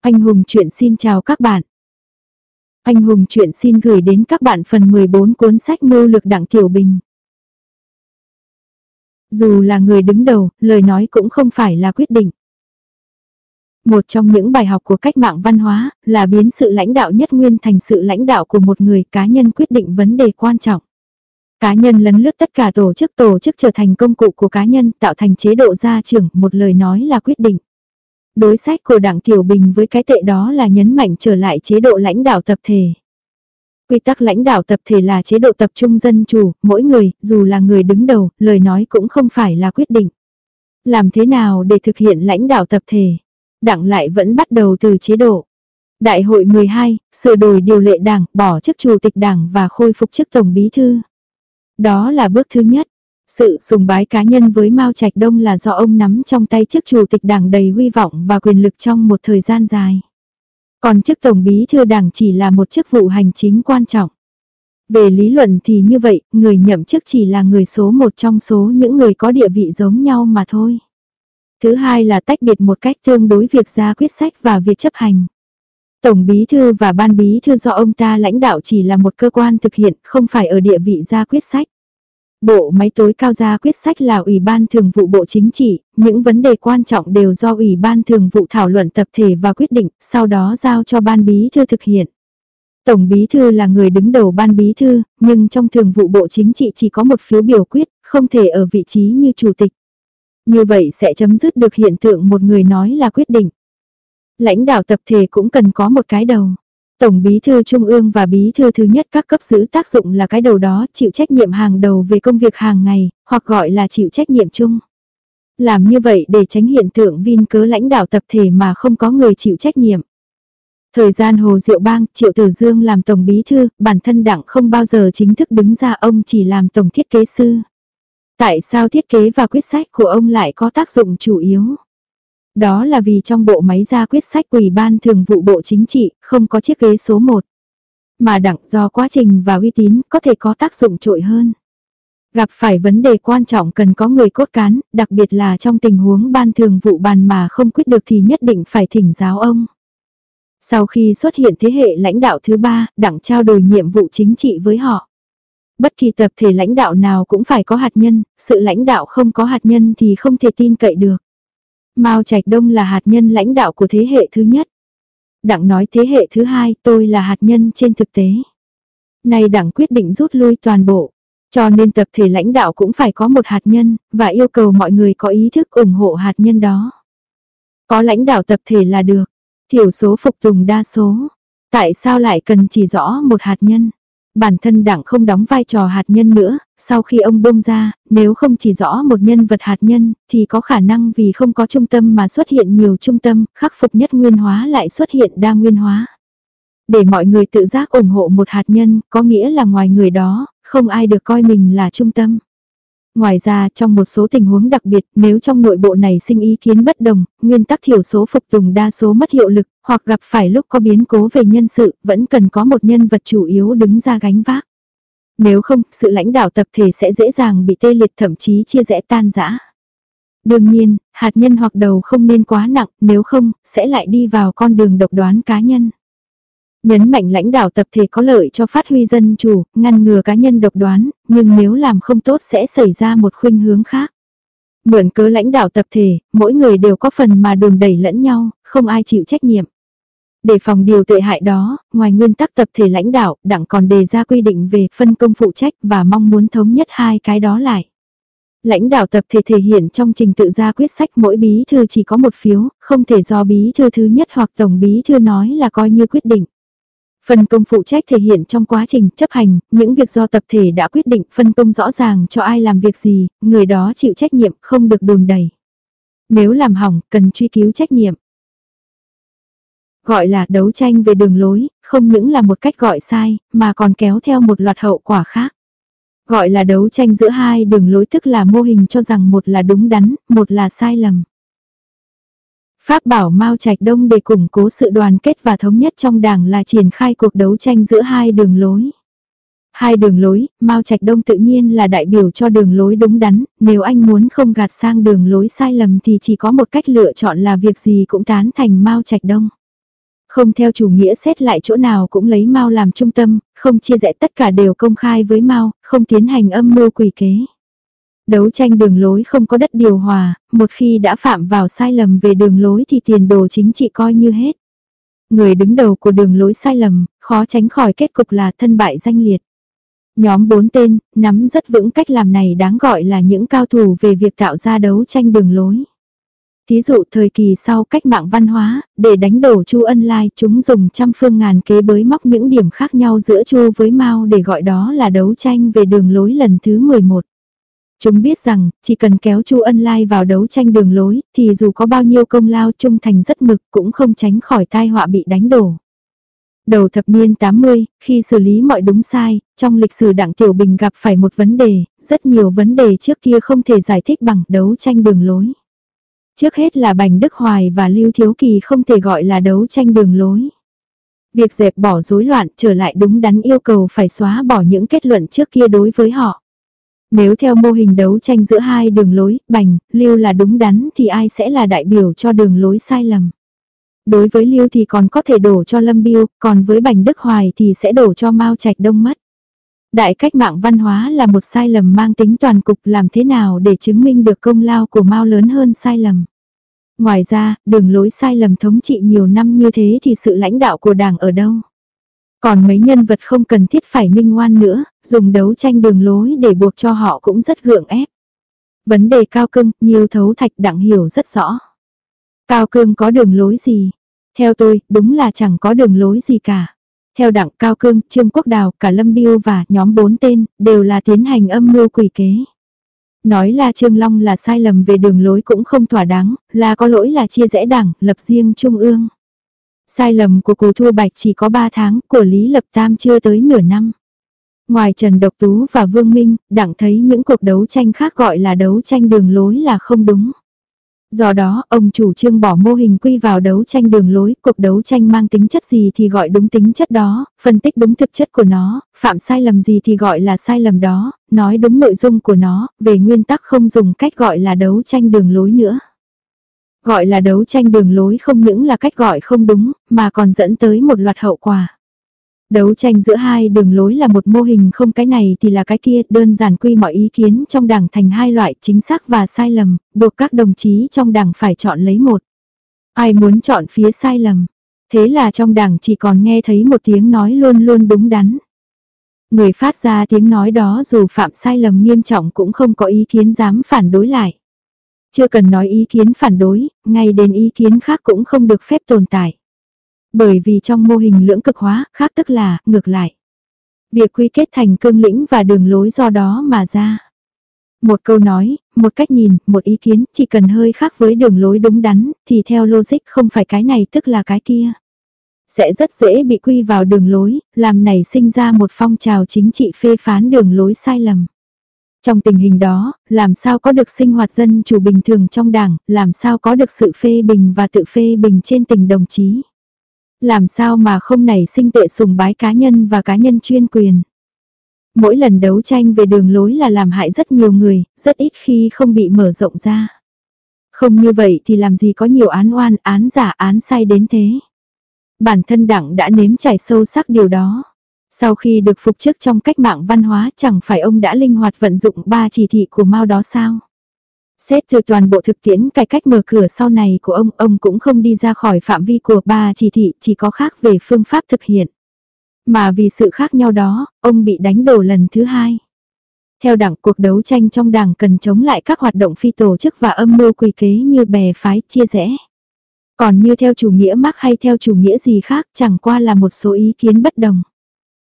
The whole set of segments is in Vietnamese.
Anh Hùng chuyện xin chào các bạn. Anh Hùng chuyện xin gửi đến các bạn phần 14 cuốn sách mưu lực đặng tiểu bình. Dù là người đứng đầu, lời nói cũng không phải là quyết định. Một trong những bài học của cách mạng văn hóa là biến sự lãnh đạo nhất nguyên thành sự lãnh đạo của một người cá nhân quyết định vấn đề quan trọng. Cá nhân lấn lướt tất cả tổ chức tổ chức trở thành công cụ của cá nhân tạo thành chế độ gia trưởng một lời nói là quyết định. Đối sách của Đảng Tiểu Bình với cái tệ đó là nhấn mạnh trở lại chế độ lãnh đạo tập thể. Quy tắc lãnh đạo tập thể là chế độ tập trung dân chủ, mỗi người, dù là người đứng đầu, lời nói cũng không phải là quyết định. Làm thế nào để thực hiện lãnh đạo tập thể? Đảng lại vẫn bắt đầu từ chế độ. Đại hội 12, sửa đổi điều lệ đảng, bỏ chức chủ tịch đảng và khôi phục chức tổng bí thư. Đó là bước thứ nhất. Sự sùng bái cá nhân với Mao Trạch Đông là do ông nắm trong tay chức chủ tịch đảng đầy huy vọng và quyền lực trong một thời gian dài. Còn chức tổng bí thư đảng chỉ là một chức vụ hành chính quan trọng. Về lý luận thì như vậy, người nhậm chức chỉ là người số một trong số những người có địa vị giống nhau mà thôi. Thứ hai là tách biệt một cách tương đối việc ra quyết sách và việc chấp hành. Tổng bí thư và ban bí thư do ông ta lãnh đạo chỉ là một cơ quan thực hiện, không phải ở địa vị ra quyết sách. Bộ máy tối cao ra quyết sách là Ủy ban Thường vụ Bộ Chính trị, những vấn đề quan trọng đều do Ủy ban Thường vụ thảo luận tập thể và quyết định, sau đó giao cho ban bí thư thực hiện. Tổng bí thư là người đứng đầu ban bí thư, nhưng trong Thường vụ Bộ Chính trị chỉ có một phiếu biểu quyết, không thể ở vị trí như chủ tịch. Như vậy sẽ chấm dứt được hiện tượng một người nói là quyết định. Lãnh đạo tập thể cũng cần có một cái đầu. Tổng bí thư trung ương và bí thư thứ nhất các cấp giữ tác dụng là cái đầu đó chịu trách nhiệm hàng đầu về công việc hàng ngày, hoặc gọi là chịu trách nhiệm chung. Làm như vậy để tránh hiện tượng vin cớ lãnh đạo tập thể mà không có người chịu trách nhiệm. Thời gian Hồ Diệu Bang, Triệu Tử Dương làm tổng bí thư, bản thân đảng không bao giờ chính thức đứng ra ông chỉ làm tổng thiết kế sư. Tại sao thiết kế và quyết sách của ông lại có tác dụng chủ yếu? Đó là vì trong bộ máy ra quyết sách ủy ban thường vụ bộ chính trị không có chiếc ghế số 1. Mà đặng do quá trình và uy tín có thể có tác dụng trội hơn. Gặp phải vấn đề quan trọng cần có người cốt cán, đặc biệt là trong tình huống ban thường vụ bàn mà không quyết được thì nhất định phải thỉnh giáo ông. Sau khi xuất hiện thế hệ lãnh đạo thứ ba, đặng trao đổi nhiệm vụ chính trị với họ. Bất kỳ tập thể lãnh đạo nào cũng phải có hạt nhân, sự lãnh đạo không có hạt nhân thì không thể tin cậy được. Mao Trạch Đông là hạt nhân lãnh đạo của thế hệ thứ nhất. Đặng nói thế hệ thứ hai tôi là hạt nhân trên thực tế. Nay đặng quyết định rút lui toàn bộ. Cho nên tập thể lãnh đạo cũng phải có một hạt nhân, và yêu cầu mọi người có ý thức ủng hộ hạt nhân đó. Có lãnh đạo tập thể là được, thiểu số phục tùng đa số. Tại sao lại cần chỉ rõ một hạt nhân? Bản thân đảng không đóng vai trò hạt nhân nữa, sau khi ông bông ra, nếu không chỉ rõ một nhân vật hạt nhân, thì có khả năng vì không có trung tâm mà xuất hiện nhiều trung tâm, khắc phục nhất nguyên hóa lại xuất hiện đa nguyên hóa. Để mọi người tự giác ủng hộ một hạt nhân, có nghĩa là ngoài người đó, không ai được coi mình là trung tâm. Ngoài ra, trong một số tình huống đặc biệt, nếu trong nội bộ này sinh ý kiến bất đồng, nguyên tắc thiểu số phục tùng đa số mất hiệu lực, hoặc gặp phải lúc có biến cố về nhân sự, vẫn cần có một nhân vật chủ yếu đứng ra gánh vác. Nếu không, sự lãnh đạo tập thể sẽ dễ dàng bị tê liệt thậm chí chia rẽ tan rã. Đương nhiên, hạt nhân hoặc đầu không nên quá nặng, nếu không, sẽ lại đi vào con đường độc đoán cá nhân. Nhấn mạnh lãnh đạo tập thể có lợi cho phát huy dân chủ, ngăn ngừa cá nhân độc đoán, nhưng nếu làm không tốt sẽ xảy ra một khuynh hướng khác. Mượn cớ lãnh đạo tập thể, mỗi người đều có phần mà đường đẩy lẫn nhau, không ai chịu trách nhiệm. Để phòng điều tệ hại đó, ngoài nguyên tắc tập thể lãnh đạo, đảng còn đề ra quy định về phân công phụ trách và mong muốn thống nhất hai cái đó lại. Lãnh đạo tập thể thể hiện trong trình tự ra quyết sách mỗi bí thư chỉ có một phiếu, không thể do bí thư thứ nhất hoặc tổng bí thư nói là coi như quyết định. Phân công phụ trách thể hiện trong quá trình chấp hành, những việc do tập thể đã quyết định phân công rõ ràng cho ai làm việc gì, người đó chịu trách nhiệm không được đùn đẩy. Nếu làm hỏng, cần truy cứu trách nhiệm. Gọi là đấu tranh về đường lối, không những là một cách gọi sai, mà còn kéo theo một loạt hậu quả khác. Gọi là đấu tranh giữa hai đường lối tức là mô hình cho rằng một là đúng đắn, một là sai lầm. Pháp bảo Mao Trạch Đông để củng cố sự đoàn kết và thống nhất trong đảng là triển khai cuộc đấu tranh giữa hai đường lối. Hai đường lối, Mao Trạch Đông tự nhiên là đại biểu cho đường lối đúng đắn, nếu anh muốn không gạt sang đường lối sai lầm thì chỉ có một cách lựa chọn là việc gì cũng tán thành Mao Trạch Đông. Không theo chủ nghĩa xét lại chỗ nào cũng lấy Mao làm trung tâm, không chia rẽ tất cả đều công khai với Mao, không tiến hành âm mưu quỷ kế. Đấu tranh đường lối không có đất điều hòa, một khi đã phạm vào sai lầm về đường lối thì tiền đồ chính trị coi như hết. Người đứng đầu của đường lối sai lầm, khó tránh khỏi kết cục là thân bại danh liệt. Nhóm bốn tên, nắm rất vững cách làm này đáng gọi là những cao thủ về việc tạo ra đấu tranh đường lối. Thí dụ thời kỳ sau cách mạng văn hóa, để đánh đổ Chu Ân Lai, chúng dùng trăm phương ngàn kế bới móc những điểm khác nhau giữa Chu với Mao để gọi đó là đấu tranh về đường lối lần thứ 11. Chúng biết rằng, chỉ cần kéo Chu Ân Lai vào đấu tranh đường lối, thì dù có bao nhiêu công lao trung thành rất mực cũng không tránh khỏi tai họa bị đánh đổ. Đầu thập niên 80, khi xử lý mọi đúng sai, trong lịch sử Đặng Tiểu Bình gặp phải một vấn đề, rất nhiều vấn đề trước kia không thể giải thích bằng đấu tranh đường lối. Trước hết là Bành Đức Hoài và Lưu Thiếu Kỳ không thể gọi là đấu tranh đường lối. Việc dẹp bỏ rối loạn trở lại đúng đắn yêu cầu phải xóa bỏ những kết luận trước kia đối với họ. Nếu theo mô hình đấu tranh giữa hai đường lối, Bành, Lưu là đúng đắn thì ai sẽ là đại biểu cho đường lối sai lầm. Đối với Lưu thì còn có thể đổ cho Lâm Biêu, còn với Bành Đức Hoài thì sẽ đổ cho Mao Trạch Đông mất. Đại cách mạng văn hóa là một sai lầm mang tính toàn cục làm thế nào để chứng minh được công lao của Mao lớn hơn sai lầm. Ngoài ra, đường lối sai lầm thống trị nhiều năm như thế thì sự lãnh đạo của đảng ở đâu? Còn mấy nhân vật không cần thiết phải minh ngoan nữa, dùng đấu tranh đường lối để buộc cho họ cũng rất gượng ép. Vấn đề cao cưng, nhiều thấu thạch đặng hiểu rất rõ. Cao cương có đường lối gì? Theo tôi, đúng là chẳng có đường lối gì cả. Theo đặng Cao Cương, Trương Quốc Đào, cả Lâm Biêu và nhóm bốn tên, đều là tiến hành âm mưu quỷ kế. Nói là Trương Long là sai lầm về đường lối cũng không thỏa đáng, là có lỗi là chia rẽ đảng, lập riêng trung ương. Sai lầm của Cù Thu Bạch chỉ có 3 tháng, của Lý Lập Tam chưa tới nửa năm. Ngoài Trần Độc Tú và Vương Minh, đặng thấy những cuộc đấu tranh khác gọi là đấu tranh đường lối là không đúng. Do đó, ông chủ trương bỏ mô hình quy vào đấu tranh đường lối, cuộc đấu tranh mang tính chất gì thì gọi đúng tính chất đó, phân tích đúng thực chất của nó, phạm sai lầm gì thì gọi là sai lầm đó, nói đúng nội dung của nó, về nguyên tắc không dùng cách gọi là đấu tranh đường lối nữa. Gọi là đấu tranh đường lối không những là cách gọi không đúng, mà còn dẫn tới một loạt hậu quả. Đấu tranh giữa hai đường lối là một mô hình không cái này thì là cái kia, đơn giản quy mọi ý kiến trong đảng thành hai loại chính xác và sai lầm, buộc các đồng chí trong đảng phải chọn lấy một. Ai muốn chọn phía sai lầm, thế là trong đảng chỉ còn nghe thấy một tiếng nói luôn luôn đúng đắn. Người phát ra tiếng nói đó dù phạm sai lầm nghiêm trọng cũng không có ý kiến dám phản đối lại. Chưa cần nói ý kiến phản đối, ngay đến ý kiến khác cũng không được phép tồn tại. Bởi vì trong mô hình lưỡng cực hóa, khác tức là, ngược lại. Việc quy kết thành cương lĩnh và đường lối do đó mà ra. Một câu nói, một cách nhìn, một ý kiến, chỉ cần hơi khác với đường lối đúng đắn, thì theo logic không phải cái này tức là cái kia. Sẽ rất dễ bị quy vào đường lối, làm nảy sinh ra một phong trào chính trị phê phán đường lối sai lầm. Trong tình hình đó, làm sao có được sinh hoạt dân chủ bình thường trong đảng, làm sao có được sự phê bình và tự phê bình trên tình đồng chí. Làm sao mà không nảy sinh tệ sùng bái cá nhân và cá nhân chuyên quyền. Mỗi lần đấu tranh về đường lối là làm hại rất nhiều người, rất ít khi không bị mở rộng ra. Không như vậy thì làm gì có nhiều án oan, án giả, án sai đến thế. Bản thân đảng đã nếm trải sâu sắc điều đó. Sau khi được phục chức trong cách mạng văn hóa chẳng phải ông đã linh hoạt vận dụng ba chỉ thị của Mao đó sao? Xét từ toàn bộ thực tiễn cải cách mở cửa sau này của ông, ông cũng không đi ra khỏi phạm vi của ba chỉ thị, chỉ có khác về phương pháp thực hiện. Mà vì sự khác nhau đó, ông bị đánh đổ lần thứ hai. Theo đảng cuộc đấu tranh trong đảng cần chống lại các hoạt động phi tổ chức và âm mưu quỷ kế như bè phái chia rẽ. Còn như theo chủ nghĩa Marx hay theo chủ nghĩa gì khác chẳng qua là một số ý kiến bất đồng.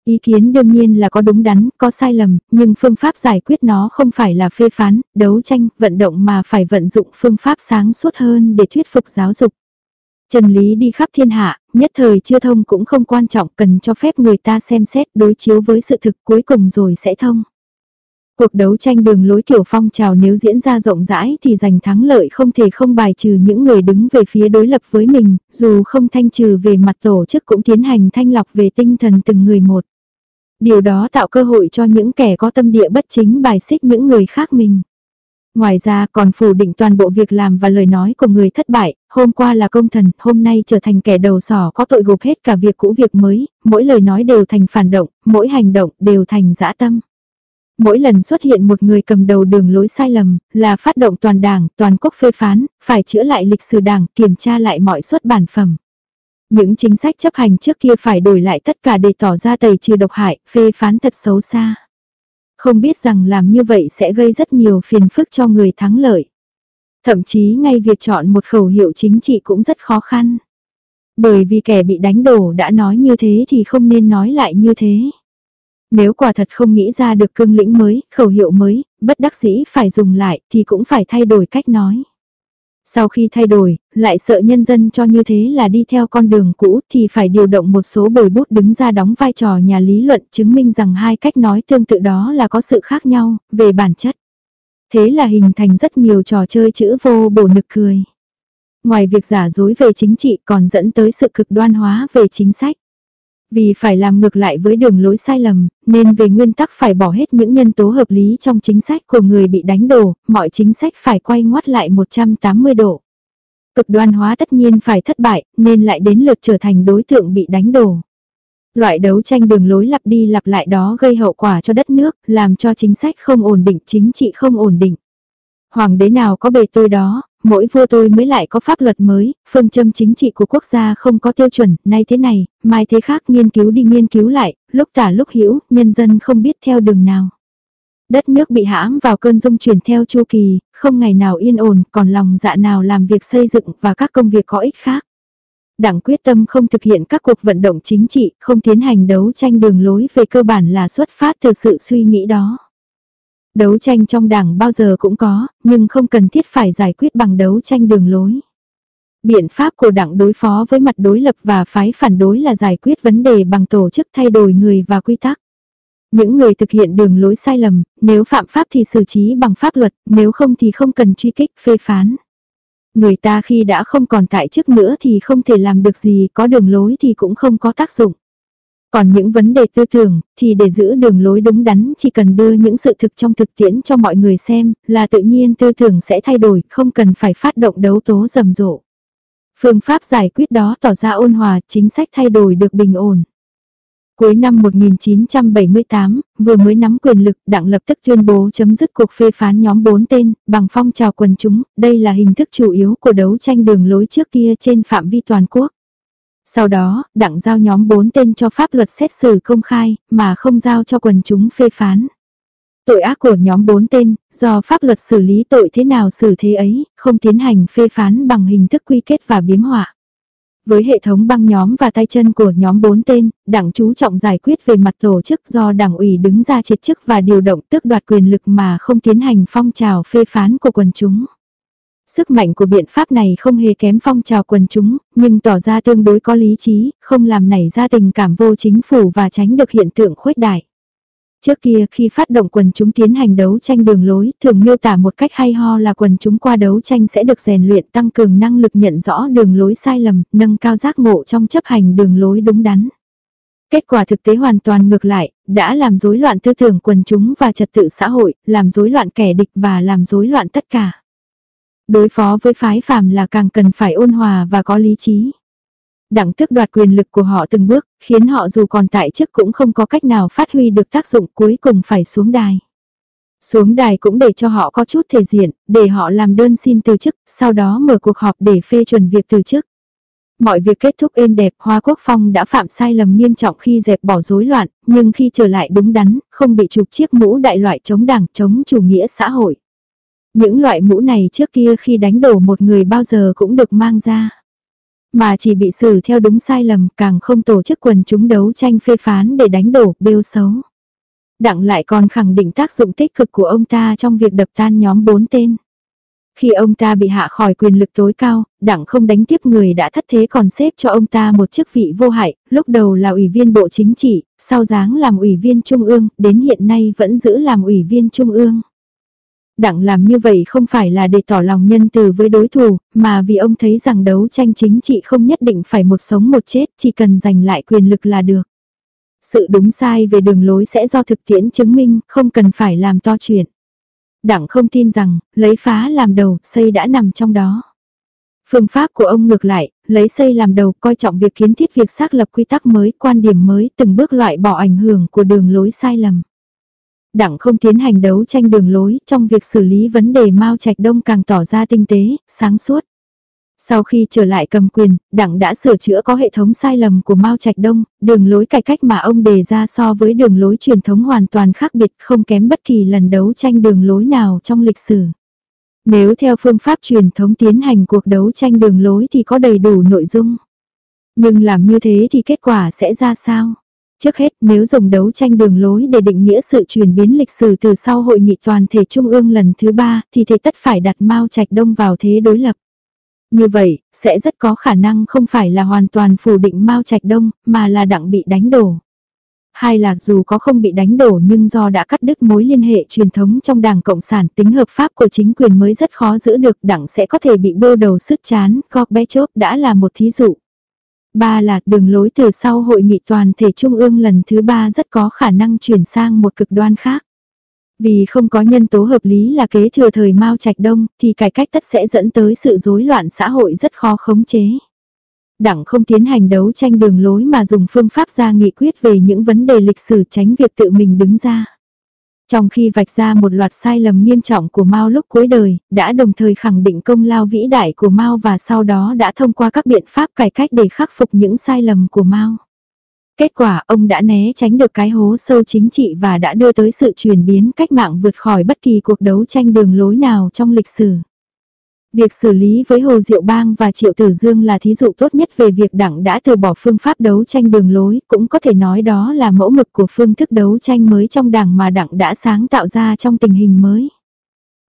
Ý kiến đương nhiên là có đúng đắn, có sai lầm, nhưng phương pháp giải quyết nó không phải là phê phán, đấu tranh, vận động mà phải vận dụng phương pháp sáng suốt hơn để thuyết phục giáo dục. Trần lý đi khắp thiên hạ, nhất thời chưa thông cũng không quan trọng cần cho phép người ta xem xét đối chiếu với sự thực cuối cùng rồi sẽ thông. Cuộc đấu tranh đường lối kiểu phong trào nếu diễn ra rộng rãi thì giành thắng lợi không thể không bài trừ những người đứng về phía đối lập với mình, dù không thanh trừ về mặt tổ chức cũng tiến hành thanh lọc về tinh thần từng người một. Điều đó tạo cơ hội cho những kẻ có tâm địa bất chính bài xích những người khác mình. Ngoài ra còn phủ định toàn bộ việc làm và lời nói của người thất bại, hôm qua là công thần, hôm nay trở thành kẻ đầu sỏ có tội gộp hết cả việc cũ việc mới, mỗi lời nói đều thành phản động, mỗi hành động đều thành dã tâm. Mỗi lần xuất hiện một người cầm đầu đường lối sai lầm, là phát động toàn đảng, toàn quốc phê phán, phải chữa lại lịch sử đảng, kiểm tra lại mọi xuất bản phẩm. Những chính sách chấp hành trước kia phải đổi lại tất cả để tỏ ra tẩy trừ độc hại, phê phán thật xấu xa. Không biết rằng làm như vậy sẽ gây rất nhiều phiền phức cho người thắng lợi. Thậm chí ngay việc chọn một khẩu hiệu chính trị cũng rất khó khăn. Bởi vì kẻ bị đánh đổ đã nói như thế thì không nên nói lại như thế. Nếu quả thật không nghĩ ra được cương lĩnh mới, khẩu hiệu mới, bất đắc dĩ phải dùng lại thì cũng phải thay đổi cách nói. Sau khi thay đổi, lại sợ nhân dân cho như thế là đi theo con đường cũ thì phải điều động một số bồi bút đứng ra đóng vai trò nhà lý luận chứng minh rằng hai cách nói tương tự đó là có sự khác nhau, về bản chất. Thế là hình thành rất nhiều trò chơi chữ vô bổ nực cười. Ngoài việc giả dối về chính trị còn dẫn tới sự cực đoan hóa về chính sách. Vì phải làm ngược lại với đường lối sai lầm, nên về nguyên tắc phải bỏ hết những nhân tố hợp lý trong chính sách của người bị đánh đổ, mọi chính sách phải quay ngoắt lại 180 độ. Cực đoan hóa tất nhiên phải thất bại, nên lại đến lượt trở thành đối tượng bị đánh đổ. Loại đấu tranh đường lối lặp đi lặp lại đó gây hậu quả cho đất nước, làm cho chính sách không ổn định, chính trị không ổn định. Hoàng đế nào có bề tôi đó, mỗi vua tôi mới lại có pháp luật mới, phương châm chính trị của quốc gia không có tiêu chuẩn, nay thế này, mai thế khác nghiên cứu đi nghiên cứu lại, lúc tả lúc hữu nhân dân không biết theo đường nào. Đất nước bị hãm vào cơn dung chuyển theo chu kỳ, không ngày nào yên ổn, còn lòng dạ nào làm việc xây dựng và các công việc có ích khác. Đảng quyết tâm không thực hiện các cuộc vận động chính trị, không tiến hành đấu tranh đường lối về cơ bản là xuất phát từ sự suy nghĩ đó. Đấu tranh trong đảng bao giờ cũng có, nhưng không cần thiết phải giải quyết bằng đấu tranh đường lối. Biện pháp của đảng đối phó với mặt đối lập và phái phản đối là giải quyết vấn đề bằng tổ chức thay đổi người và quy tắc. Những người thực hiện đường lối sai lầm, nếu phạm pháp thì xử trí bằng pháp luật, nếu không thì không cần truy kích, phê phán. Người ta khi đã không còn tại chức nữa thì không thể làm được gì, có đường lối thì cũng không có tác dụng. Còn những vấn đề tư tưởng, thì để giữ đường lối đúng đắn chỉ cần đưa những sự thực trong thực tiễn cho mọi người xem, là tự nhiên tư tưởng sẽ thay đổi, không cần phải phát động đấu tố rầm rộ. Phương pháp giải quyết đó tỏ ra ôn hòa, chính sách thay đổi được bình ổn. Cuối năm 1978, vừa mới nắm quyền lực, đảng lập tức tuyên bố chấm dứt cuộc phê phán nhóm 4 tên, bằng phong trào quần chúng, đây là hình thức chủ yếu của đấu tranh đường lối trước kia trên phạm vi toàn quốc. Sau đó, đặng giao nhóm 4 tên cho pháp luật xét xử công khai, mà không giao cho quần chúng phê phán. Tội ác của nhóm 4 tên, do pháp luật xử lý tội thế nào xử thế ấy, không tiến hành phê phán bằng hình thức quy kết và biếm họa. Với hệ thống băng nhóm và tay chân của nhóm 4 tên, đảng chú trọng giải quyết về mặt tổ chức do đảng ủy đứng ra triệt chức và điều động tước đoạt quyền lực mà không tiến hành phong trào phê phán của quần chúng. Sức mạnh của biện pháp này không hề kém phong trào quần chúng, nhưng tỏ ra tương đối có lý trí, không làm nảy ra tình cảm vô chính phủ và tránh được hiện tượng khuếch đại. Trước kia khi phát động quần chúng tiến hành đấu tranh đường lối, thường miêu tả một cách hay ho là quần chúng qua đấu tranh sẽ được rèn luyện tăng cường năng lực nhận rõ đường lối sai lầm, nâng cao giác ngộ trong chấp hành đường lối đúng đắn. Kết quả thực tế hoàn toàn ngược lại, đã làm rối loạn tư tưởng quần chúng và trật tự xã hội, làm rối loạn kẻ địch và làm rối loạn tất cả. Đối phó với phái phàm là càng cần phải ôn hòa và có lý trí. Đẳng tước đoạt quyền lực của họ từng bước, khiến họ dù còn tại chức cũng không có cách nào phát huy được tác dụng cuối cùng phải xuống đài. Xuống đài cũng để cho họ có chút thể diện, để họ làm đơn xin từ chức, sau đó mở cuộc họp để phê chuẩn việc từ chức. Mọi việc kết thúc êm đẹp, Hoa Quốc Phong đã phạm sai lầm nghiêm trọng khi dẹp bỏ rối loạn, nhưng khi trở lại đúng đắn, không bị chụp chiếc mũ đại loại chống đảng, chống chủ nghĩa xã hội. Những loại mũ này trước kia khi đánh đổ một người bao giờ cũng được mang ra. Mà chỉ bị xử theo đúng sai lầm càng không tổ chức quần chúng đấu tranh phê phán để đánh đổ bêu xấu. Đặng lại còn khẳng định tác dụng tích cực của ông ta trong việc đập tan nhóm bốn tên. Khi ông ta bị hạ khỏi quyền lực tối cao, đặng không đánh tiếp người đã thất thế còn xếp cho ông ta một chức vị vô hại, lúc đầu là ủy viên bộ chính trị, sau dáng làm ủy viên trung ương, đến hiện nay vẫn giữ làm ủy viên trung ương. Đặng làm như vậy không phải là để tỏ lòng nhân từ với đối thủ, mà vì ông thấy rằng đấu tranh chính trị không nhất định phải một sống một chết, chỉ cần giành lại quyền lực là được. Sự đúng sai về đường lối sẽ do thực tiễn chứng minh, không cần phải làm to chuyện. Đặng không tin rằng, lấy phá làm đầu, xây đã nằm trong đó. Phương pháp của ông ngược lại, lấy xây làm đầu coi trọng việc kiến thiết việc xác lập quy tắc mới, quan điểm mới, từng bước loại bỏ ảnh hưởng của đường lối sai lầm. Đặng không tiến hành đấu tranh đường lối trong việc xử lý vấn đề Mao Trạch Đông càng tỏ ra tinh tế, sáng suốt. Sau khi trở lại cầm quyền, Đặng đã sửa chữa có hệ thống sai lầm của Mao Trạch Đông, đường lối cải cách mà ông đề ra so với đường lối truyền thống hoàn toàn khác biệt không kém bất kỳ lần đấu tranh đường lối nào trong lịch sử. Nếu theo phương pháp truyền thống tiến hành cuộc đấu tranh đường lối thì có đầy đủ nội dung. Nhưng làm như thế thì kết quả sẽ ra sao? Trước hết, nếu dùng đấu tranh đường lối để định nghĩa sự chuyển biến lịch sử từ sau hội nghị toàn thể trung ương lần thứ ba, thì thế tất phải đặt Mao Trạch Đông vào thế đối lập. Như vậy, sẽ rất có khả năng không phải là hoàn toàn phủ định Mao Trạch Đông, mà là đặng bị đánh đổ. Hai là dù có không bị đánh đổ nhưng do đã cắt đứt mối liên hệ truyền thống trong đảng Cộng sản tính hợp pháp của chính quyền mới rất khó giữ được đảng sẽ có thể bị bơ đầu sức chán, Gorbachev đã là một thí dụ. Ba là đường lối từ sau hội nghị toàn thể trung ương lần thứ ba rất có khả năng chuyển sang một cực đoan khác. Vì không có nhân tố hợp lý là kế thừa thời Mao Trạch Đông, thì cải cách tất sẽ dẫn tới sự rối loạn xã hội rất khó khống chế. Đảng không tiến hành đấu tranh đường lối mà dùng phương pháp ra nghị quyết về những vấn đề lịch sử tránh việc tự mình đứng ra. Trong khi vạch ra một loạt sai lầm nghiêm trọng của Mao lúc cuối đời, đã đồng thời khẳng định công lao vĩ đại của Mao và sau đó đã thông qua các biện pháp cải cách để khắc phục những sai lầm của Mao. Kết quả ông đã né tránh được cái hố sâu chính trị và đã đưa tới sự chuyển biến cách mạng vượt khỏi bất kỳ cuộc đấu tranh đường lối nào trong lịch sử. Việc xử lý với Hồ Diệu Bang và Triệu Tử Dương là thí dụ tốt nhất về việc đảng đã từ bỏ phương pháp đấu tranh đường lối, cũng có thể nói đó là mẫu mực của phương thức đấu tranh mới trong đảng mà đảng đã sáng tạo ra trong tình hình mới.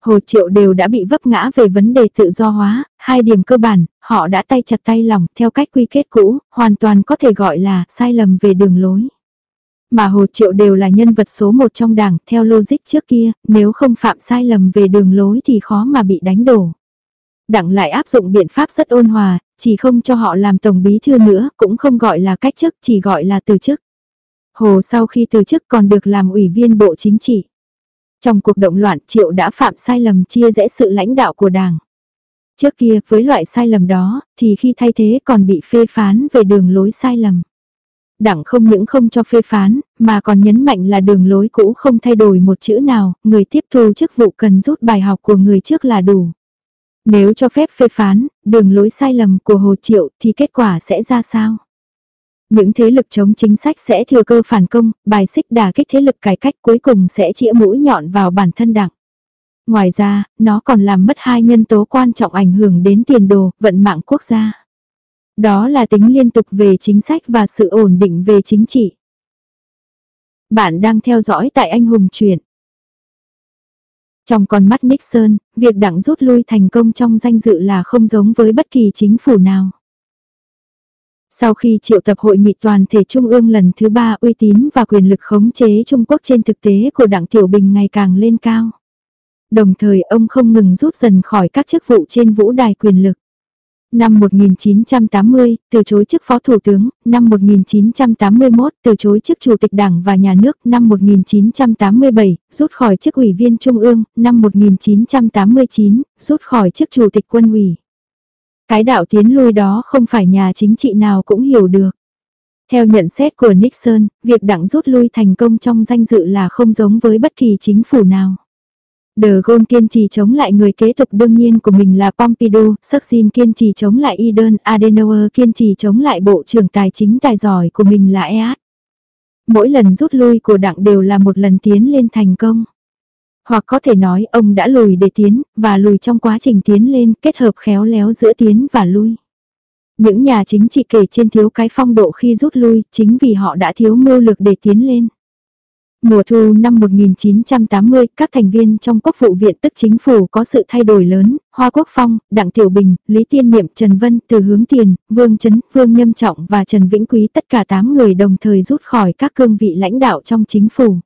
Hồ Triệu đều đã bị vấp ngã về vấn đề tự do hóa, hai điểm cơ bản, họ đã tay chặt tay lòng theo cách quy kết cũ, hoàn toàn có thể gọi là sai lầm về đường lối. Mà Hồ Triệu đều là nhân vật số một trong đảng, theo logic trước kia, nếu không phạm sai lầm về đường lối thì khó mà bị đánh đổ. Đặng lại áp dụng biện pháp rất ôn hòa, chỉ không cho họ làm tổng bí thư nữa, cũng không gọi là cách chức, chỉ gọi là từ chức. Hồ sau khi từ chức còn được làm ủy viên bộ chính trị. Trong cuộc động loạn Triệu đã phạm sai lầm chia rẽ sự lãnh đạo của đảng. Trước kia với loại sai lầm đó, thì khi thay thế còn bị phê phán về đường lối sai lầm. Đảng không những không cho phê phán, mà còn nhấn mạnh là đường lối cũ không thay đổi một chữ nào, người tiếp thu chức vụ cần rút bài học của người trước là đủ. Nếu cho phép phê phán, đường lối sai lầm của Hồ Triệu thì kết quả sẽ ra sao? Những thế lực chống chính sách sẽ thừa cơ phản công, bài xích đà kích thế lực cải cách cuối cùng sẽ chĩa mũi nhọn vào bản thân đảng. Ngoài ra, nó còn làm mất hai nhân tố quan trọng ảnh hưởng đến tiền đồ, vận mạng quốc gia. Đó là tính liên tục về chính sách và sự ổn định về chính trị. Bạn đang theo dõi tại Anh Hùng Truyện. Trong con mắt Nixon, việc đảng rút lui thành công trong danh dự là không giống với bất kỳ chính phủ nào. Sau khi triệu tập hội nghị toàn thể trung ương lần thứ ba uy tín và quyền lực khống chế Trung Quốc trên thực tế của đảng Tiểu Bình ngày càng lên cao. Đồng thời ông không ngừng rút dần khỏi các chức vụ trên vũ đài quyền lực. Năm 1980, từ chối chức phó thủ tướng, năm 1981, từ chối chức chủ tịch đảng và nhà nước, năm 1987, rút khỏi chức ủy viên trung ương, năm 1989, rút khỏi chức chủ tịch quân ủy. Cái đạo tiến lui đó không phải nhà chính trị nào cũng hiểu được. Theo nhận xét của Nixon, việc đảng rút lui thành công trong danh dự là không giống với bất kỳ chính phủ nào. De Gaulle kiên trì chống lại người kế tục đương nhiên của mình là Pompidou, Sarkozy kiên trì chống lại Eden, Adenauer kiên trì chống lại bộ trưởng tài chính tài giỏi của mình là EAT. Mỗi lần rút lui của đảng đều là một lần tiến lên thành công. Hoặc có thể nói ông đã lùi để tiến, và lùi trong quá trình tiến lên kết hợp khéo léo giữa tiến và lui. Những nhà chính trị kể trên thiếu cái phong độ khi rút lui chính vì họ đã thiếu mưu lực để tiến lên. Mùa thu năm 1980, các thành viên trong quốc vụ viện tức chính phủ có sự thay đổi lớn, Hoa Quốc Phong, Đặng Tiểu Bình, Lý Tiên Niệm, Trần Vân, Từ Hướng Tiền, Vương Trấn, Vương Nhâm Trọng và Trần Vĩnh Quý tất cả 8 người đồng thời rút khỏi các cương vị lãnh đạo trong chính phủ.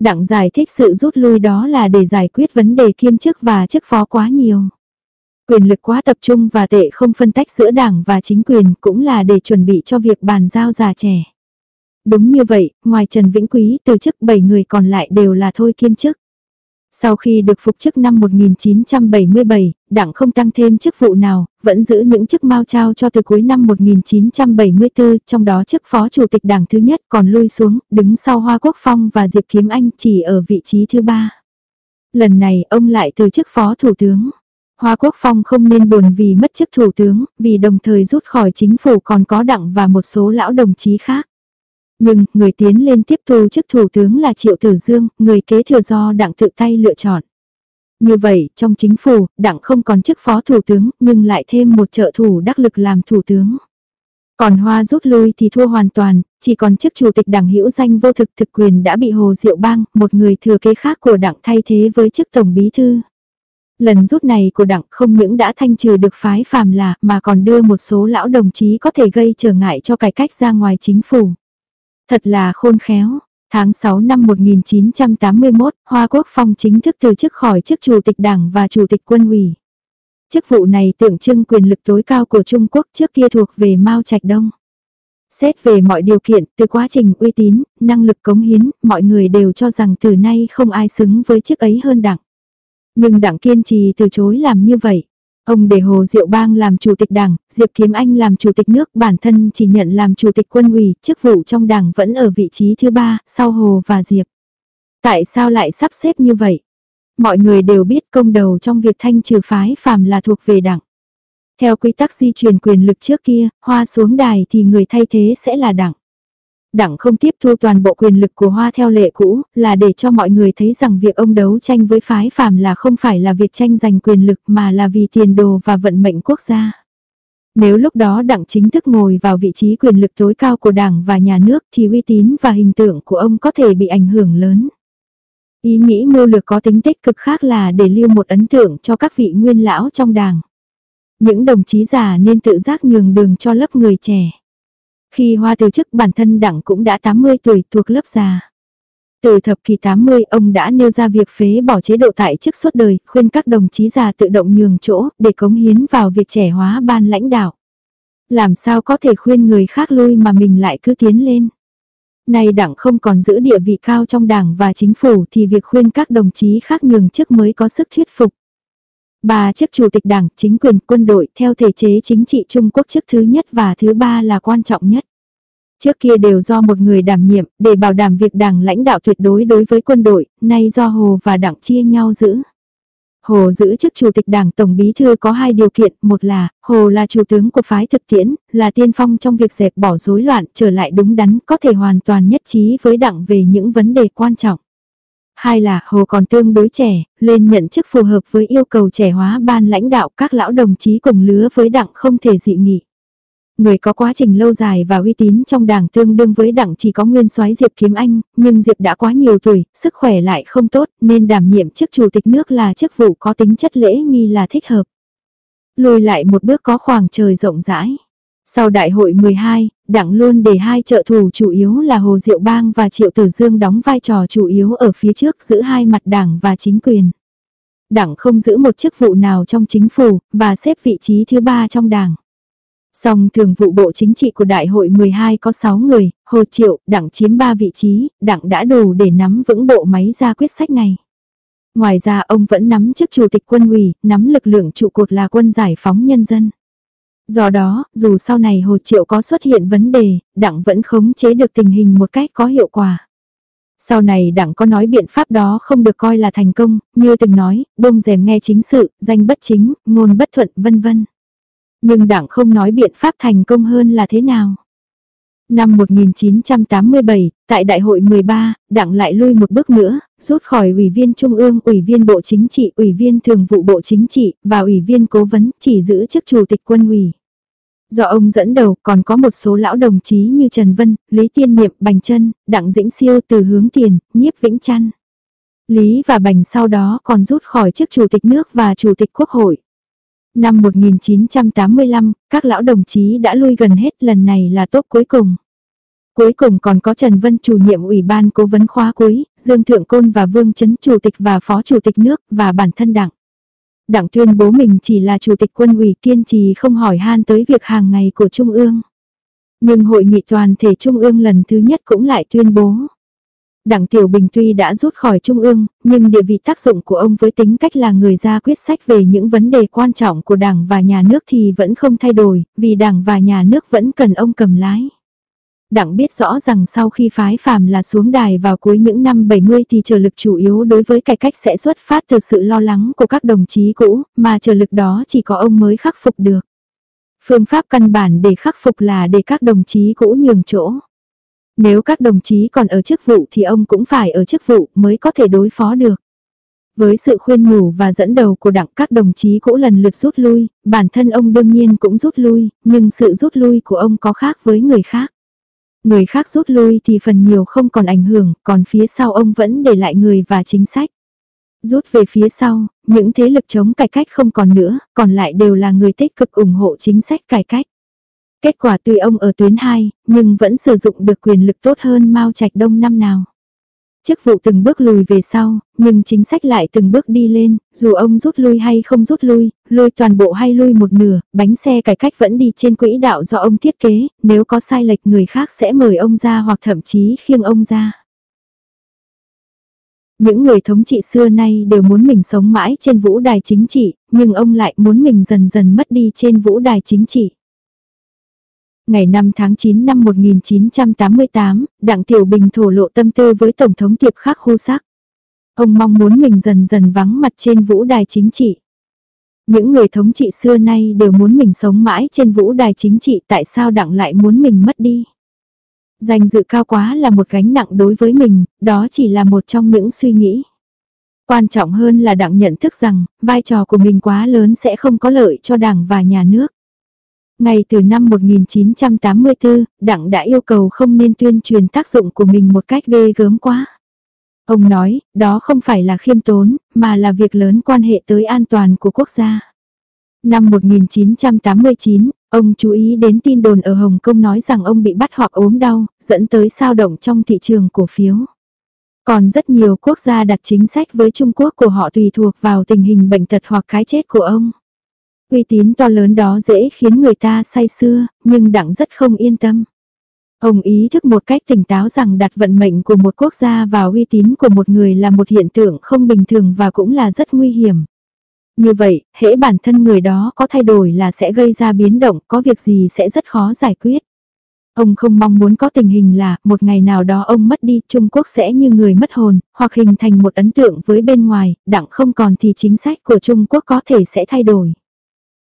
Đặng giải thích sự rút lui đó là để giải quyết vấn đề kiêm chức và chức phó quá nhiều. Quyền lực quá tập trung và tệ không phân tách giữa đảng và chính quyền cũng là để chuẩn bị cho việc bàn giao già trẻ. Đúng như vậy, ngoài Trần Vĩnh Quý từ chức 7 người còn lại đều là thôi kiêm chức. Sau khi được phục chức năm 1977, đảng không tăng thêm chức vụ nào, vẫn giữ những chức mao trao cho từ cuối năm 1974, trong đó chức phó chủ tịch đảng thứ nhất còn lui xuống, đứng sau Hoa Quốc Phong và Diệp Kiếm Anh chỉ ở vị trí thứ ba. Lần này ông lại từ chức phó thủ tướng. Hoa Quốc Phong không nên buồn vì mất chức thủ tướng, vì đồng thời rút khỏi chính phủ còn có đặng và một số lão đồng chí khác. Nhưng, người tiến lên tiếp thu chức thủ tướng là Triệu Tử Dương, người kế thừa do đặng tự tay lựa chọn. Như vậy, trong chính phủ, đặng không còn chức phó thủ tướng, nhưng lại thêm một trợ thủ đắc lực làm thủ tướng. Còn Hoa rút lui thì thua hoàn toàn, chỉ còn chức chủ tịch đảng hữu danh vô thực thực quyền đã bị Hồ Diệu Bang, một người thừa kế khác của đảng thay thế với chức tổng bí thư. Lần rút này của đảng không những đã thanh trừ được phái phàm là mà còn đưa một số lão đồng chí có thể gây trở ngại cho cải cách ra ngoài chính phủ. Thật là khôn khéo. Tháng 6 năm 1981, Hoa Quốc Phong chính thức từ chức khỏi chức chủ tịch đảng và chủ tịch quân ủy. Chức vụ này tượng trưng quyền lực tối cao của Trung Quốc trước kia thuộc về Mao Trạch Đông. Xét về mọi điều kiện, từ quá trình uy tín, năng lực cống hiến, mọi người đều cho rằng từ nay không ai xứng với chức ấy hơn đảng. Nhưng đảng kiên trì từ chối làm như vậy. Ông để Hồ Diệu Bang làm chủ tịch đảng, Diệp Kiếm Anh làm chủ tịch nước, bản thân chỉ nhận làm chủ tịch quân ủy, chức vụ trong đảng vẫn ở vị trí thứ ba, sau Hồ và Diệp. Tại sao lại sắp xếp như vậy? Mọi người đều biết công đầu trong việc thanh trừ phái phàm là thuộc về đảng. Theo quy tắc di chuyển quyền lực trước kia, hoa xuống đài thì người thay thế sẽ là đảng. Đảng không tiếp thu toàn bộ quyền lực của Hoa theo lệ cũ, là để cho mọi người thấy rằng việc ông đấu tranh với phái phàm là không phải là việc tranh giành quyền lực mà là vì tiền đồ và vận mệnh quốc gia. Nếu lúc đó đảng chính thức ngồi vào vị trí quyền lực tối cao của đảng và nhà nước thì uy tín và hình tượng của ông có thể bị ảnh hưởng lớn. Ý nghĩ mưu lược có tính tích cực khác là để lưu một ấn tượng cho các vị nguyên lão trong đảng. Những đồng chí già nên tự giác nhường đường cho lớp người trẻ. Khi Hoa từ chức bản thân đảng cũng đã 80 tuổi thuộc lớp già. Từ thập kỷ 80 ông đã nêu ra việc phế bỏ chế độ tại chức suốt đời, khuyên các đồng chí già tự động nhường chỗ để cống hiến vào việc trẻ hóa ban lãnh đạo. Làm sao có thể khuyên người khác lui mà mình lại cứ tiến lên. Nay đảng không còn giữ địa vị cao trong đảng và chính phủ thì việc khuyên các đồng chí khác nhường chức mới có sức thuyết phục. Ba chức chủ tịch đảng, chính quyền, quân đội theo thể chế chính trị Trung Quốc chức thứ nhất và thứ ba là quan trọng nhất. Trước kia đều do một người đảm nhiệm, để bảo đảm việc đảng lãnh đạo tuyệt đối đối với quân đội, nay do Hồ và đảng chia nhau giữ. Hồ giữ chức chủ tịch đảng tổng bí thư có hai điều kiện, một là, Hồ là chủ tướng của phái thực tiễn, là tiên phong trong việc dẹp bỏ rối loạn, trở lại đúng đắn, có thể hoàn toàn nhất trí với đảng về những vấn đề quan trọng. Hai là Hồ còn tương đối trẻ, lên nhận chức phù hợp với yêu cầu trẻ hóa ban lãnh đạo các lão đồng chí cùng lứa với đảng không thể dị nghị. Người có quá trình lâu dài và uy tín trong đảng tương đương với đảng chỉ có nguyên soái Diệp Kiếm Anh, nhưng Diệp đã quá nhiều tuổi, sức khỏe lại không tốt nên đảm nhiệm chức chủ tịch nước là chức vụ có tính chất lễ nghi là thích hợp. Lùi lại một bước có khoảng trời rộng rãi. Sau đại hội 12, đảng luôn để hai trợ thủ chủ yếu là Hồ Diệu Bang và Triệu Tử Dương đóng vai trò chủ yếu ở phía trước giữ hai mặt đảng và chính quyền. Đảng không giữ một chức vụ nào trong chính phủ và xếp vị trí thứ ba trong đảng. Song thường vụ bộ chính trị của đại hội 12 có 6 người, Hồ Triệu, đảng chiếm 3 vị trí, đảng đã đủ để nắm vững bộ máy ra quyết sách này. Ngoài ra ông vẫn nắm chức chủ tịch quân ủy, nắm lực lượng trụ cột là quân giải phóng nhân dân. Do đó, dù sau này Hồ Triệu có xuất hiện vấn đề, đảng vẫn khống chế được tình hình một cách có hiệu quả. Sau này đảng có nói biện pháp đó không được coi là thành công, như từng nói, bông rèm nghe chính sự, danh bất chính, ngôn bất thuận, vân vân. Nhưng đảng không nói biện pháp thành công hơn là thế nào. Năm 1987, tại Đại hội 13, đảng lại lui một bước nữa, rút khỏi Ủy viên Trung ương, Ủy viên Bộ Chính trị, Ủy viên Thường vụ Bộ Chính trị và Ủy viên Cố vấn chỉ giữ chức Chủ tịch Quân ủy. Do ông dẫn đầu còn có một số lão đồng chí như Trần Vân, Lý Tiên Niệm, Bành Trân, Đặng Dĩnh Siêu từ hướng tiền, nhiếp Vĩnh Trăn. Lý và Bành sau đó còn rút khỏi chức Chủ tịch nước và Chủ tịch Quốc hội. Năm 1985, các lão đồng chí đã lui gần hết lần này là tốt cuối cùng. Cuối cùng còn có Trần Vân chủ nhiệm ủy ban cố vấn khóa cuối, Dương Thượng Côn và Vương Chấn chủ tịch và phó chủ tịch nước và bản thân đảng. Đảng tuyên bố mình chỉ là chủ tịch quân ủy kiên trì không hỏi han tới việc hàng ngày của Trung ương. Nhưng hội nghị toàn thể Trung ương lần thứ nhất cũng lại tuyên bố. đảng Tiểu Bình tuy đã rút khỏi Trung ương, nhưng địa vị tác dụng của ông với tính cách là người ra quyết sách về những vấn đề quan trọng của Đảng và nhà nước thì vẫn không thay đổi, vì Đảng và nhà nước vẫn cần ông cầm lái. Đặng biết rõ rằng sau khi phái phàm là xuống đài vào cuối những năm 70 thì trở lực chủ yếu đối với cải cách sẽ xuất phát từ sự lo lắng của các đồng chí cũ, mà trở lực đó chỉ có ông mới khắc phục được. Phương pháp căn bản để khắc phục là để các đồng chí cũ nhường chỗ. Nếu các đồng chí còn ở chức vụ thì ông cũng phải ở chức vụ mới có thể đối phó được. Với sự khuyên nhủ và dẫn đầu của đảng các đồng chí cũ lần lượt rút lui, bản thân ông đương nhiên cũng rút lui, nhưng sự rút lui của ông có khác với người khác. Người khác rút lui thì phần nhiều không còn ảnh hưởng, còn phía sau ông vẫn để lại người và chính sách. Rút về phía sau, những thế lực chống cải cách không còn nữa, còn lại đều là người tích cực ủng hộ chính sách cải cách. Kết quả tuy ông ở tuyến 2, nhưng vẫn sử dụng được quyền lực tốt hơn Mao Trạch Đông năm nào. Chức vụ từng bước lùi về sau, nhưng chính sách lại từng bước đi lên, dù ông rút lui hay không rút lui, lui toàn bộ hay lui một nửa, bánh xe cải cách vẫn đi trên quỹ đạo do ông thiết kế, nếu có sai lệch người khác sẽ mời ông ra hoặc thậm chí khiêng ông ra. Những người thống trị xưa nay đều muốn mình sống mãi trên vũ đài chính trị, nhưng ông lại muốn mình dần dần mất đi trên vũ đài chính trị. Ngày 5 tháng 9 năm 1988, Đặng Tiểu Bình thổ lộ tâm tư với Tổng thống Tiệp Khắc Hô Sắc. Ông mong muốn mình dần dần vắng mặt trên vũ đài chính trị. Những người thống trị xưa nay đều muốn mình sống mãi trên vũ đài chính trị tại sao Đặng lại muốn mình mất đi. Danh dự cao quá là một gánh nặng đối với mình, đó chỉ là một trong những suy nghĩ. Quan trọng hơn là Đặng nhận thức rằng, vai trò của mình quá lớn sẽ không có lợi cho Đảng và nhà nước. Ngay từ năm 1984, Đặng đã yêu cầu không nên tuyên truyền tác dụng của mình một cách ghê gớm quá. Ông nói, đó không phải là khiêm tốn, mà là việc lớn quan hệ tới an toàn của quốc gia. Năm 1989, ông chú ý đến tin đồn ở Hồng Kông nói rằng ông bị bắt hoặc ốm đau, dẫn tới sao động trong thị trường cổ phiếu. Còn rất nhiều quốc gia đặt chính sách với Trung Quốc của họ tùy thuộc vào tình hình bệnh tật hoặc cái chết của ông. Uy tín to lớn đó dễ khiến người ta say xưa, nhưng đặng rất không yên tâm. Ông ý thức một cách tỉnh táo rằng đặt vận mệnh của một quốc gia vào uy tín của một người là một hiện tượng không bình thường và cũng là rất nguy hiểm. Như vậy, hễ bản thân người đó có thay đổi là sẽ gây ra biến động, có việc gì sẽ rất khó giải quyết. Ông không mong muốn có tình hình là một ngày nào đó ông mất đi Trung Quốc sẽ như người mất hồn, hoặc hình thành một ấn tượng với bên ngoài, đặng không còn thì chính sách của Trung Quốc có thể sẽ thay đổi.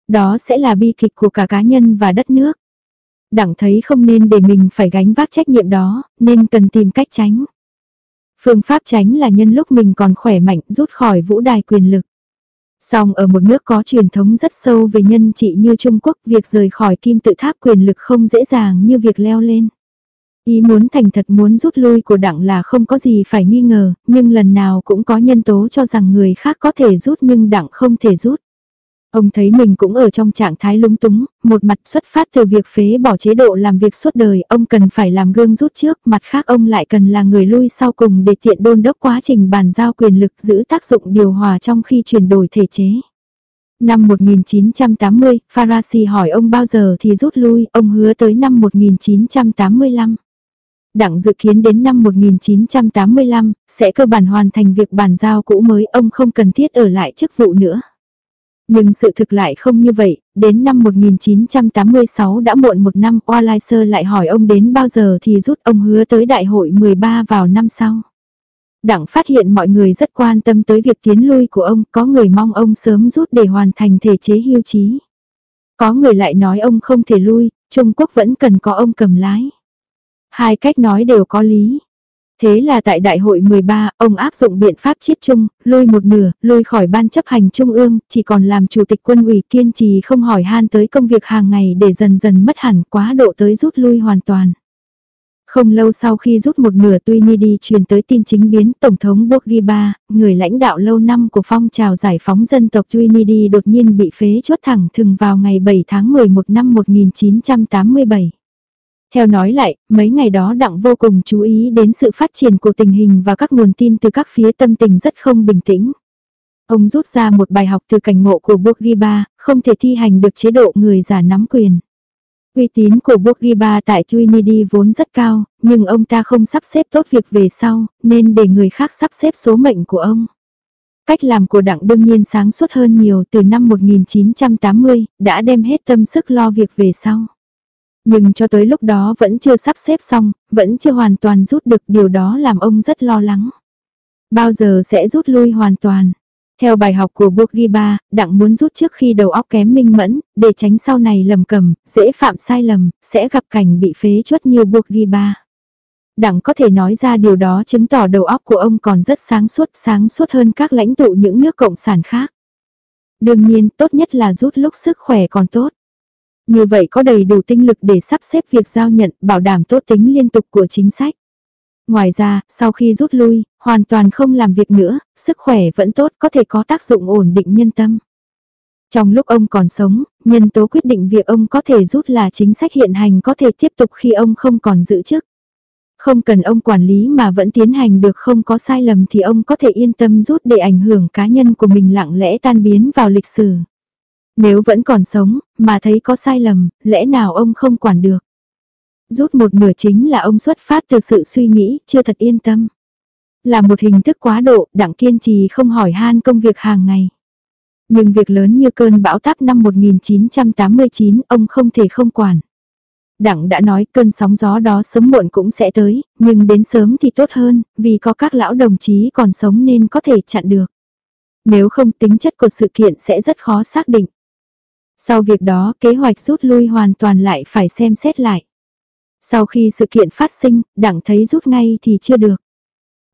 Đó sẽ là bi kịch của cả cá nhân và đất nước. Đặng thấy không nên để mình phải gánh vác trách nhiệm đó, nên cần tìm cách tránh. Phương pháp tránh là nhân lúc mình còn khỏe mạnh rút khỏi vũ đài quyền lực. Song ở một nước có truyền thống rất sâu về nhân trị như Trung Quốc, việc rời khỏi kim tự tháp quyền lực không dễ dàng như việc leo lên. Ý muốn thành thật muốn rút lui của đặng là không có gì phải nghi ngờ, nhưng lần nào cũng có nhân tố cho rằng người khác có thể rút nhưng đặng không thể rút. Ông thấy mình cũng ở trong trạng thái lúng túng, một mặt xuất phát từ việc phế bỏ chế độ làm việc suốt đời, ông cần phải làm gương rút trước, mặt khác ông lại cần là người lui sau cùng để tiện đôn đốc quá trình bàn giao quyền lực giữ tác dụng điều hòa trong khi chuyển đổi thể chế. Năm 1980, Farasi hỏi ông bao giờ thì rút lui, ông hứa tới năm 1985. Đặng dự kiến đến năm 1985, sẽ cơ bản hoàn thành việc bàn giao cũ mới, ông không cần thiết ở lại chức vụ nữa. Nhưng sự thực lại không như vậy, đến năm 1986 đã muộn một năm, Oa lại hỏi ông đến bao giờ thì rút ông hứa tới đại hội 13 vào năm sau. Đảng phát hiện mọi người rất quan tâm tới việc tiến lui của ông, có người mong ông sớm rút để hoàn thành thể chế hưu trí. Có người lại nói ông không thể lui, Trung Quốc vẫn cần có ông cầm lái. Hai cách nói đều có lý, Thế là tại đại hội 13, ông áp dụng biện pháp chiết chung, lôi một nửa, lôi khỏi ban chấp hành trung ương, chỉ còn làm chủ tịch quân ủy kiên trì không hỏi han tới công việc hàng ngày để dần dần mất hẳn quá độ tới rút lui hoàn toàn. Không lâu sau khi rút một nửa tuy đi truyền tới tin chính biến Tổng thống Bourguiba, người lãnh đạo lâu năm của phong trào giải phóng dân tộc Trinity đột nhiên bị phế chốt thẳng thừng vào ngày 7 tháng 11 năm 1987. Theo nói lại, mấy ngày đó Đặng vô cùng chú ý đến sự phát triển của tình hình và các nguồn tin từ các phía tâm tình rất không bình tĩnh. Ông rút ra một bài học từ cảnh ngộ của Bourguiba, không thể thi hành được chế độ người già nắm quyền. Uy tín của Bourguiba tại Trinity vốn rất cao, nhưng ông ta không sắp xếp tốt việc về sau, nên để người khác sắp xếp số mệnh của ông. Cách làm của đặng đương nhiên sáng suốt hơn nhiều từ năm 1980, đã đem hết tâm sức lo việc về sau. Nhưng cho tới lúc đó vẫn chưa sắp xếp xong, vẫn chưa hoàn toàn rút được điều đó làm ông rất lo lắng. Bao giờ sẽ rút lui hoàn toàn? Theo bài học của Bourguiba, Đặng muốn rút trước khi đầu óc kém minh mẫn, để tránh sau này lầm cầm, dễ phạm sai lầm, sẽ gặp cảnh bị phế chuất như Bourguiba. Đặng có thể nói ra điều đó chứng tỏ đầu óc của ông còn rất sáng suốt, sáng suốt hơn các lãnh tụ những nước cộng sản khác. Đương nhiên, tốt nhất là rút lúc sức khỏe còn tốt. Như vậy có đầy đủ tinh lực để sắp xếp việc giao nhận, bảo đảm tốt tính liên tục của chính sách. Ngoài ra, sau khi rút lui, hoàn toàn không làm việc nữa, sức khỏe vẫn tốt có thể có tác dụng ổn định nhân tâm. Trong lúc ông còn sống, nhân tố quyết định việc ông có thể rút là chính sách hiện hành có thể tiếp tục khi ông không còn giữ chức. Không cần ông quản lý mà vẫn tiến hành được không có sai lầm thì ông có thể yên tâm rút để ảnh hưởng cá nhân của mình lặng lẽ tan biến vào lịch sử. Nếu vẫn còn sống, mà thấy có sai lầm, lẽ nào ông không quản được? Rút một nửa chính là ông xuất phát từ sự suy nghĩ, chưa thật yên tâm. Là một hình thức quá độ, đặng kiên trì không hỏi han công việc hàng ngày. Nhưng việc lớn như cơn bão táp năm 1989, ông không thể không quản. Đặng đã nói cơn sóng gió đó sớm muộn cũng sẽ tới, nhưng đến sớm thì tốt hơn, vì có các lão đồng chí còn sống nên có thể chặn được. Nếu không tính chất của sự kiện sẽ rất khó xác định. Sau việc đó kế hoạch rút lui hoàn toàn lại phải xem xét lại. Sau khi sự kiện phát sinh, đặng thấy rút ngay thì chưa được.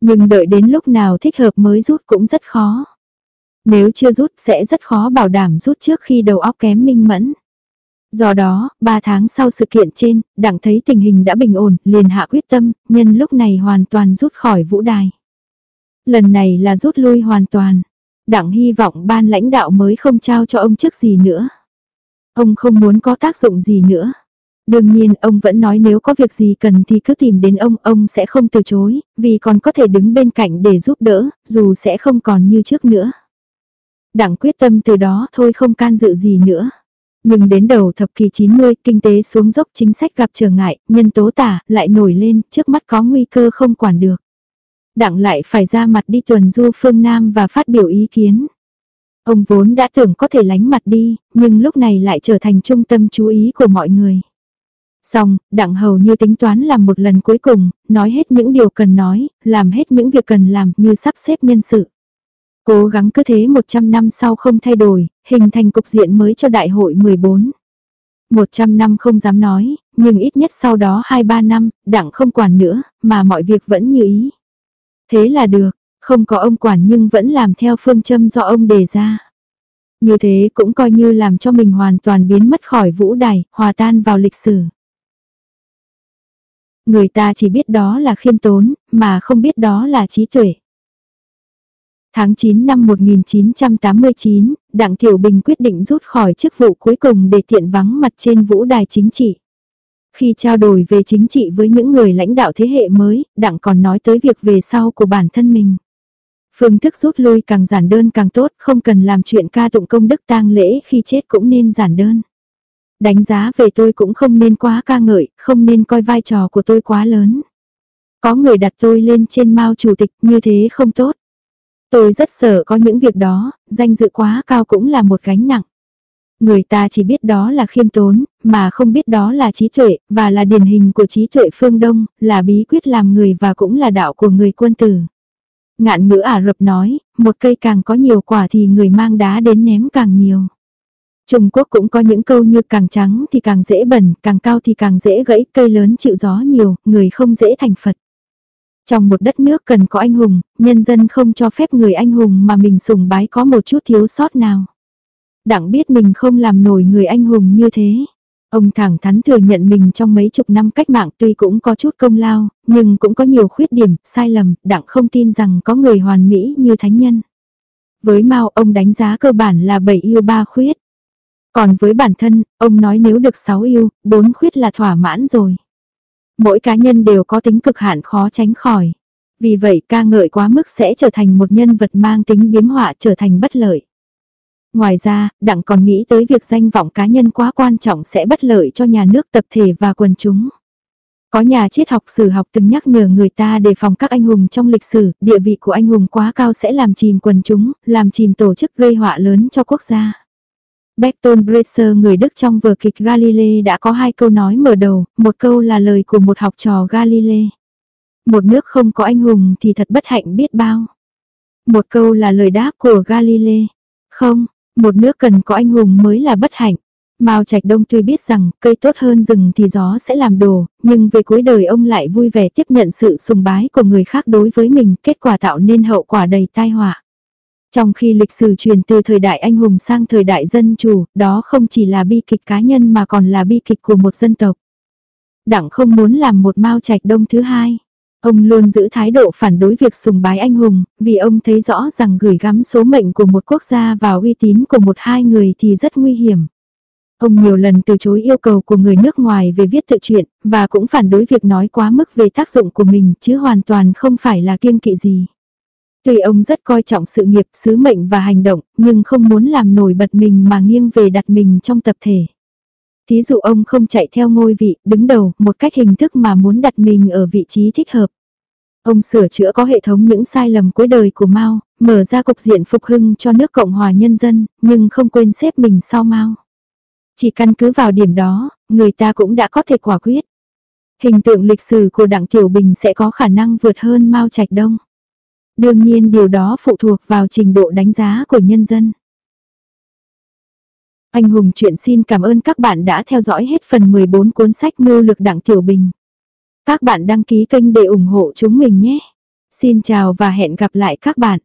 Nhưng đợi đến lúc nào thích hợp mới rút cũng rất khó. Nếu chưa rút sẽ rất khó bảo đảm rút trước khi đầu óc kém minh mẫn. Do đó, 3 tháng sau sự kiện trên, đặng thấy tình hình đã bình ổn, liền hạ quyết tâm, nhân lúc này hoàn toàn rút khỏi vũ đài. Lần này là rút lui hoàn toàn. Đặng hy vọng ban lãnh đạo mới không trao cho ông chức gì nữa. Ông không muốn có tác dụng gì nữa. Đương nhiên ông vẫn nói nếu có việc gì cần thì cứ tìm đến ông, ông sẽ không từ chối, vì còn có thể đứng bên cạnh để giúp đỡ, dù sẽ không còn như trước nữa. Đảng quyết tâm từ đó thôi không can dự gì nữa. Nhưng đến đầu thập kỷ 90, kinh tế xuống dốc chính sách gặp trở ngại, nhân tố tả lại nổi lên, trước mắt có nguy cơ không quản được. Đảng lại phải ra mặt đi tuần du phương Nam và phát biểu ý kiến. Ông vốn đã tưởng có thể lánh mặt đi, nhưng lúc này lại trở thành trung tâm chú ý của mọi người. Xong, đặng hầu như tính toán làm một lần cuối cùng, nói hết những điều cần nói, làm hết những việc cần làm như sắp xếp nhân sự. Cố gắng cứ thế 100 năm sau không thay đổi, hình thành cục diện mới cho đại hội 14. 100 năm không dám nói, nhưng ít nhất sau đó 2-3 năm, đặng không quản nữa, mà mọi việc vẫn như ý. Thế là được, không có ông quản nhưng vẫn làm theo phương châm do ông đề ra. Như thế cũng coi như làm cho mình hoàn toàn biến mất khỏi vũ đài, hòa tan vào lịch sử. Người ta chỉ biết đó là khiêm tốn, mà không biết đó là trí tuệ. Tháng 9 năm 1989, Đặng Thiểu Bình quyết định rút khỏi chức vụ cuối cùng để tiện vắng mặt trên vũ đài chính trị. Khi trao đổi về chính trị với những người lãnh đạo thế hệ mới, Đặng còn nói tới việc về sau của bản thân mình. Phương thức rút lui càng giản đơn càng tốt, không cần làm chuyện ca tụng công đức tang lễ khi chết cũng nên giản đơn. Đánh giá về tôi cũng không nên quá ca ngợi, không nên coi vai trò của tôi quá lớn. Có người đặt tôi lên trên mao chủ tịch như thế không tốt. Tôi rất sợ có những việc đó, danh dự quá cao cũng là một gánh nặng. Người ta chỉ biết đó là khiêm tốn, mà không biết đó là trí tuệ, và là điển hình của trí tuệ phương Đông, là bí quyết làm người và cũng là đạo của người quân tử. Ngạn ngữ Ả Rập nói, một cây càng có nhiều quả thì người mang đá đến ném càng nhiều. Trung Quốc cũng có những câu như càng trắng thì càng dễ bẩn, càng cao thì càng dễ gãy, cây lớn chịu gió nhiều, người không dễ thành Phật. Trong một đất nước cần có anh hùng, nhân dân không cho phép người anh hùng mà mình sùng bái có một chút thiếu sót nào. Đặng biết mình không làm nổi người anh hùng như thế. Ông thẳng thắn thừa nhận mình trong mấy chục năm cách mạng tuy cũng có chút công lao, nhưng cũng có nhiều khuyết điểm, sai lầm, đặng không tin rằng có người hoàn mỹ như thánh nhân. Với Mao ông đánh giá cơ bản là bảy yêu ba khuyết. Còn với bản thân, ông nói nếu được 6 yêu, 4 khuyết là thỏa mãn rồi. Mỗi cá nhân đều có tính cực hạn khó tránh khỏi. Vì vậy ca ngợi quá mức sẽ trở thành một nhân vật mang tính biếm họa trở thành bất lợi. Ngoài ra, Đặng còn nghĩ tới việc danh vọng cá nhân quá quan trọng sẽ bất lợi cho nhà nước tập thể và quần chúng. Có nhà triết học sử học từng nhắc nhở người ta đề phòng các anh hùng trong lịch sử, địa vị của anh hùng quá cao sẽ làm chìm quần chúng, làm chìm tổ chức gây họa lớn cho quốc gia. Bertolt Brecher người Đức trong vở kịch Galilei đã có hai câu nói mở đầu, một câu là lời của một học trò Galilei. Một nước không có anh hùng thì thật bất hạnh biết bao. Một câu là lời đáp của Galilei. Không, một nước cần có anh hùng mới là bất hạnh. Mao Trạch Đông tuy biết rằng cây tốt hơn rừng thì gió sẽ làm đồ, nhưng về cuối đời ông lại vui vẻ tiếp nhận sự sùng bái của người khác đối với mình, kết quả tạo nên hậu quả đầy tai họa. Trong khi lịch sử truyền từ thời đại anh hùng sang thời đại dân chủ, đó không chỉ là bi kịch cá nhân mà còn là bi kịch của một dân tộc. Đảng không muốn làm một Mao Trạch Đông thứ hai. Ông luôn giữ thái độ phản đối việc sùng bái anh hùng, vì ông thấy rõ rằng gửi gắm số mệnh của một quốc gia vào uy tín của một hai người thì rất nguy hiểm. Ông nhiều lần từ chối yêu cầu của người nước ngoài về viết tự truyện, và cũng phản đối việc nói quá mức về tác dụng của mình chứ hoàn toàn không phải là kiêng kỵ gì. Tuy ông rất coi trọng sự nghiệp, sứ mệnh và hành động, nhưng không muốn làm nổi bật mình mà nghiêng về đặt mình trong tập thể. Thí dụ ông không chạy theo ngôi vị, đứng đầu, một cách hình thức mà muốn đặt mình ở vị trí thích hợp. Ông sửa chữa có hệ thống những sai lầm cuối đời của Mao, mở ra cục diện phục hưng cho nước Cộng hòa Nhân dân, nhưng không quên xếp mình sau Mao. Chỉ căn cứ vào điểm đó, người ta cũng đã có thể quả quyết. Hình tượng lịch sử của Đặng Tiểu Bình sẽ có khả năng vượt hơn Mao Trạch Đông. Đương nhiên điều đó phụ thuộc vào trình độ đánh giá của nhân dân. Anh Hùng chuyện xin cảm ơn các bạn đã theo dõi hết phần 14 cuốn sách mưu lực Đặng Tiểu Bình. Các bạn đăng ký kênh để ủng hộ chúng mình nhé. Xin chào và hẹn gặp lại các bạn.